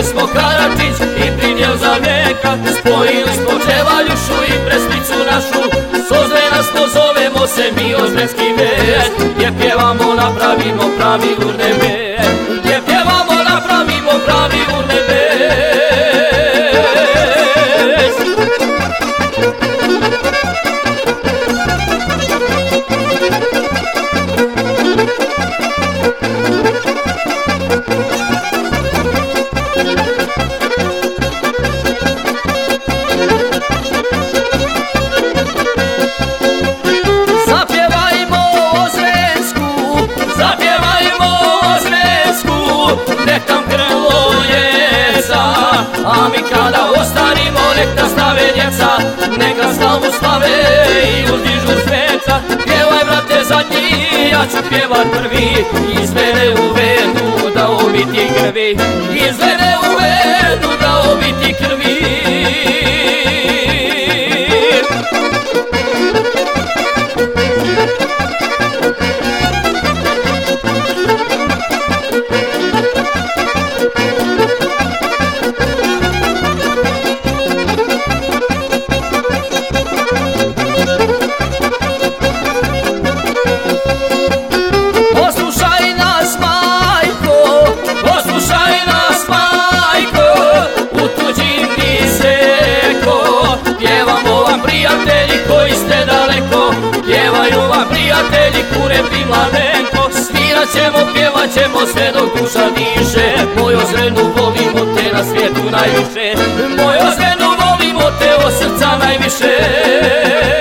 Spojili smo Karadžić i prinjev za vijeka Spojili smo Čevaljušu i preslicu našu. Sozrenasno zovemo se mi ozrenski vet Gdje pjevamo napravimo pravi urnebe mi kada ostarimo nek nas stave djeca, neka slavu slave i uzdižu sveca. Pjevaj brate zadnji, ja ću pjevat prvi, iz mene u venu da obiti krvi, iz mene u venu da obiti krvi. Koji ste daleko. Pjevaju vam prijatelji Kurep i Mladenko Svirat ćemo, pjevat ćemo sve dok duša diše. Moju zrenu volimo te na svijetu najviše. Moju zrenu volimo te od srca najviše